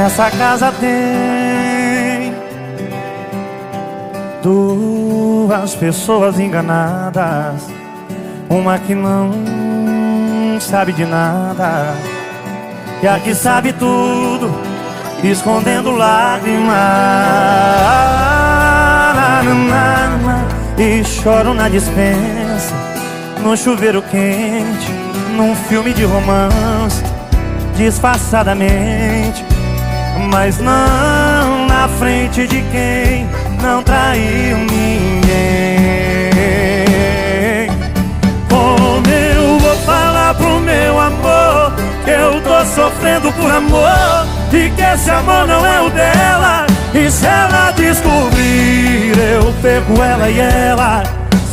Nessa casa tem duas pessoas enganadas, uma que não sabe de nada e a que sabe tudo, escondendo lágrimas. E choro na dispensa, no chuveiro quente, num filme de romance, disfarçadamente mas não na frente de quem não traiu ninguém. Como eu vou falar pro meu amor que eu tô sofrendo por amor e que esse amor não é o dela? E se ela descobrir, eu pego ela e ela.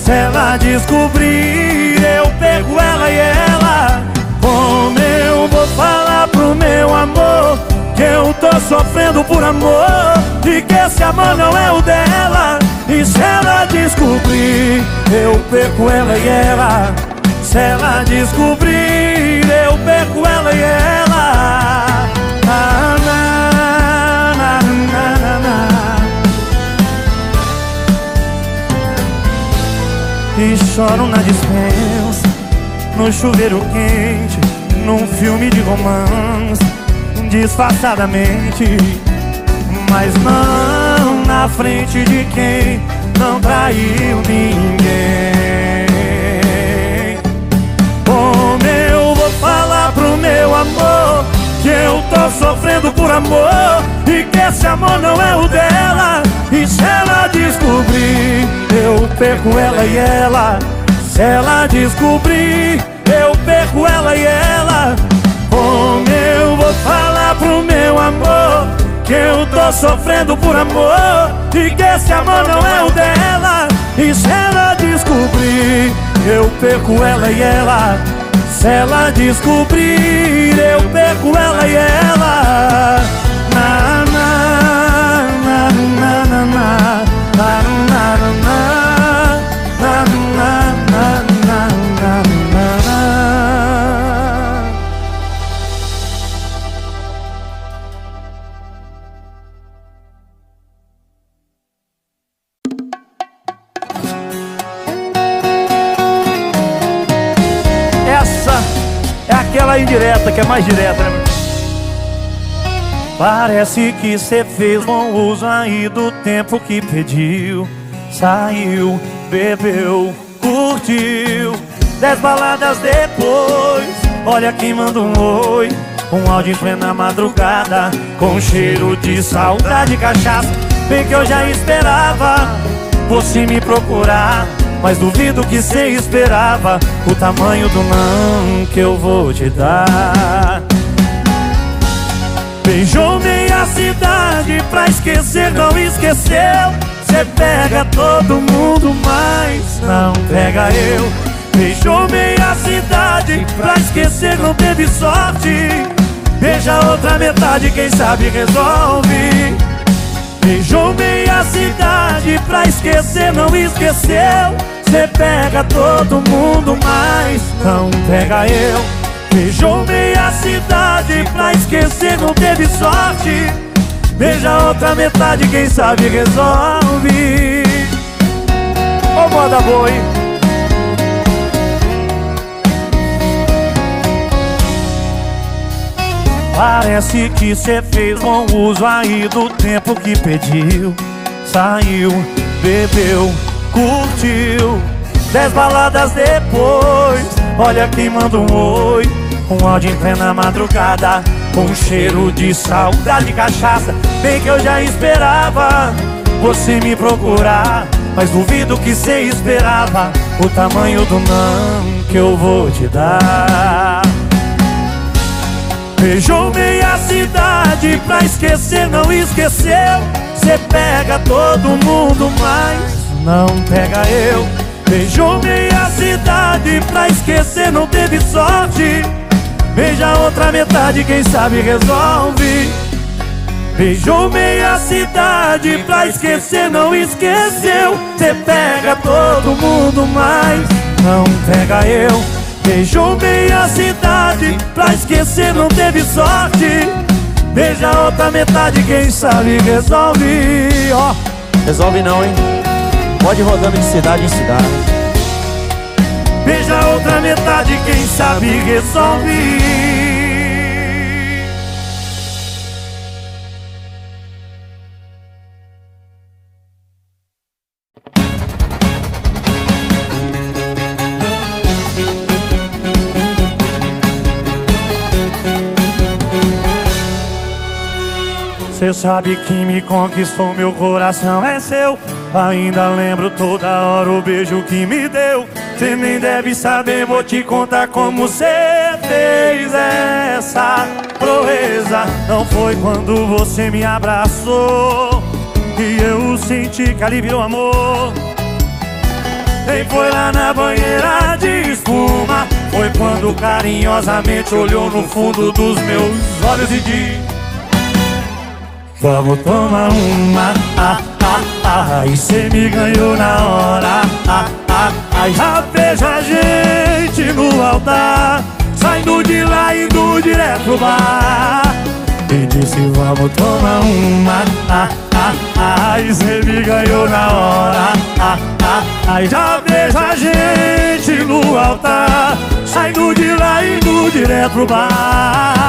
Se ela descobrir, eu pego ela e ela. Como eu vou falar pro meu amor que eu tô sofrendo por amor E que esse amor não é o dela. E se ela descobrir Eu perco ela e ela. Se ela descobrir Eu perco ela e ela. E choro na dispensa No chuveiro quente Num filme de romance disfarçadamente Mas não na frente de quem não traiu ninguém. Como eu vou falar pro meu amor Que eu tô sofrendo por amor E que esse amor não é o dela? E se ela descobrir, eu perco ela e ela. Se ela descobrir, eu perco ela e ela. Como eu vou falar pro meu amor Que eu tô sofrendo por amor E que esse amor não é o dela. E se ela descobrir Eu perco ela e ela. Se ela descobrir Eu perco ela e ela mais direta, né? Parece que cê fez bom uso aí do tempo que pediu. Saiu, bebeu, curtiu. Dez baladas depois, olha quem manda um oi. Um áudio em plena madrugada, com cheiro de saudade e cachaça. Bem que eu já esperava você me procurar. Mas duvido que cê esperava O tamanho do não que eu vou te dar. Beijou meia cidade pra esquecer, não esqueceu. Cê pega todo mundo, mas não pega eu. Beijou meia cidade pra esquecer, não teve sorte. Beija outra metade, quem sabe resolve. Beijou meia cidade pra esquecer, não esqueceu Cê pega todo mundo, mas não pega eu. Beijou meia cidade pra esquecer, não teve sorte. Beija outra metade, quem sabe resolve. Ô oh, moda hein? Parece que cê fez bom uso aí do tempo que pediu. Saiu, bebeu curtiu. Dez baladas depois Olha quem manda um oi. Um áudio em plena madrugada Com cheiro de saudade e cachaça. Bem que eu já esperava Você me procurar Mas duvido que cê esperava O tamanho do não que eu vou te dar. Beijou meia cidade pra esquecer, não esqueceu. Cê pega todo mundo, mas não pega eu. Beijou meia cidade pra esquecer não teve sorte. Beija outra metade, quem sabe resolve. Beijou meia cidade pra esquecer, não esqueceu. Cê pega todo mundo, mas não pega eu. Beijou meia cidade pra esquecer, não teve sorte. Beija outra metade, quem sabe resolve. Oh, resolve não, hein? Pode ir rodando de cidade em cidade. Beija a outra metade, quem sabe resolve Cê sabe que me conquistou, meu coração é seu. Ainda lembro toda hora o beijo que me deu. Cê nem deve saber, vou te contar como cê fez essa proeza. Não foi quando você me abraçou Que eu senti que ali virou amor. Nem foi lá na banheira de espuma. Foi quando carinhosamente olhou no fundo dos meus olhos. e Vamos tomar uma, ah, ah, ah E cê me ganhou na hora, ah, ah, ah Já vejo a gente no altar. Saindo de lá, indo direto pro bar. E disse vamos tomar uma, ah, ah, ah. E cê me ganhou na hora, ah, ah, ah. Já vejo a gente no altar. Saindo de lá, indo direto pro bar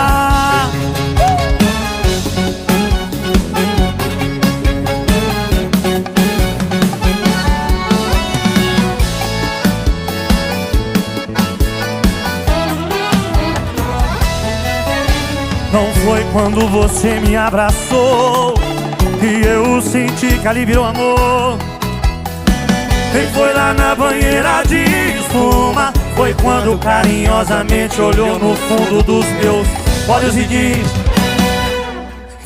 Não foi quando você me abraçou Que eu senti que ali virou amor. Nem foi lá na banheira de espuma? Foi quando carinhosamente olhou no fundo dos meus olhos e disse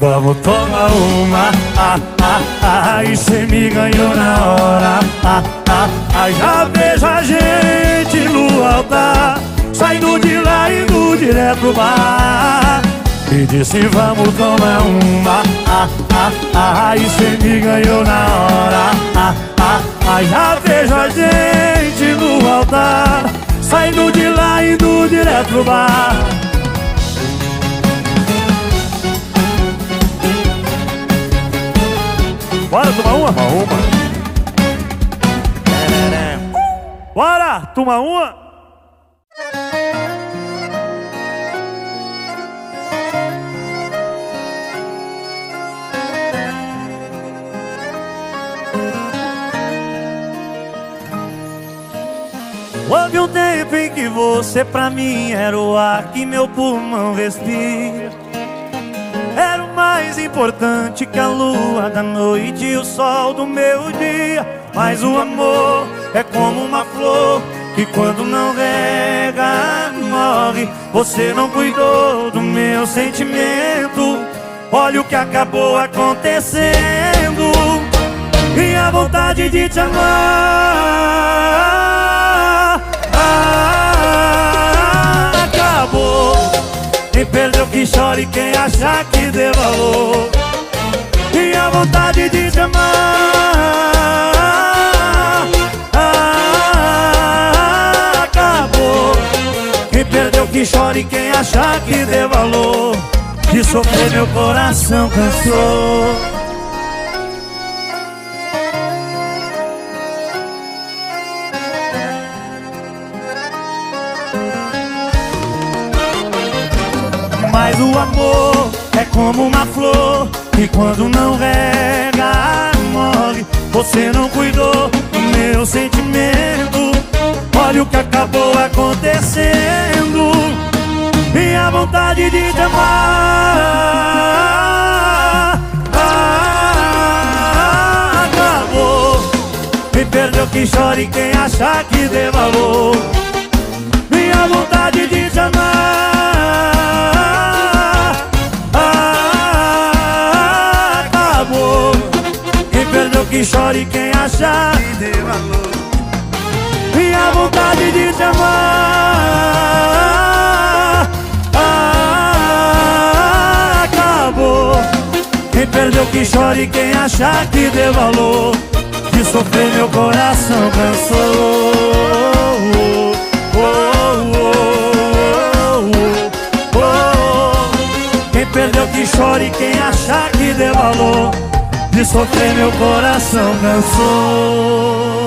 Vamos tomar uma, ah, ah, ah E cê me ganhou na hora, ah, ah, ah Já vejo a gente no altar Saindo de lá e indo direto pro bar e disse vamos tomar uma ah, ah, ah, E cê me ganhou na hora ah, ah, ah, Já vejo a gente no altar Saindo de lá, indo direto pro bar Bora tomar uma? Tomar uma Bora tomar uma? Houve um tempo em que você pra mim era o ar que meu pulmão respira. Era o mais importante que a lua da noite e o sol do meu dia. Mas o amor é como uma flor que quando não rega morre. Você não cuidou do meu sentimento. Olha o que acabou acontecendo. E a vontade de te amar Quem perdeu que chore, quem achar que dê valor. E a vontade de te amar Acabou. Quem perdeu que chore, quem achar que dê valor. De sofrer meu coração cansou Mas o amor é como uma flor Que quando não rega morre. Você não cuidou do meu sentimento. Olha o que acabou acontecendo. E a vontade de te amar. Ah, Acabou. Me perdeu que chore quem achar que dê valor. Minha vontade de te amar que chore quem achar que dê valor E a vontade de te amar ah, Acabou. Quem perdeu que chore quem achar que dê valor. De sofrer meu coração cansou sofrer meu coração cansou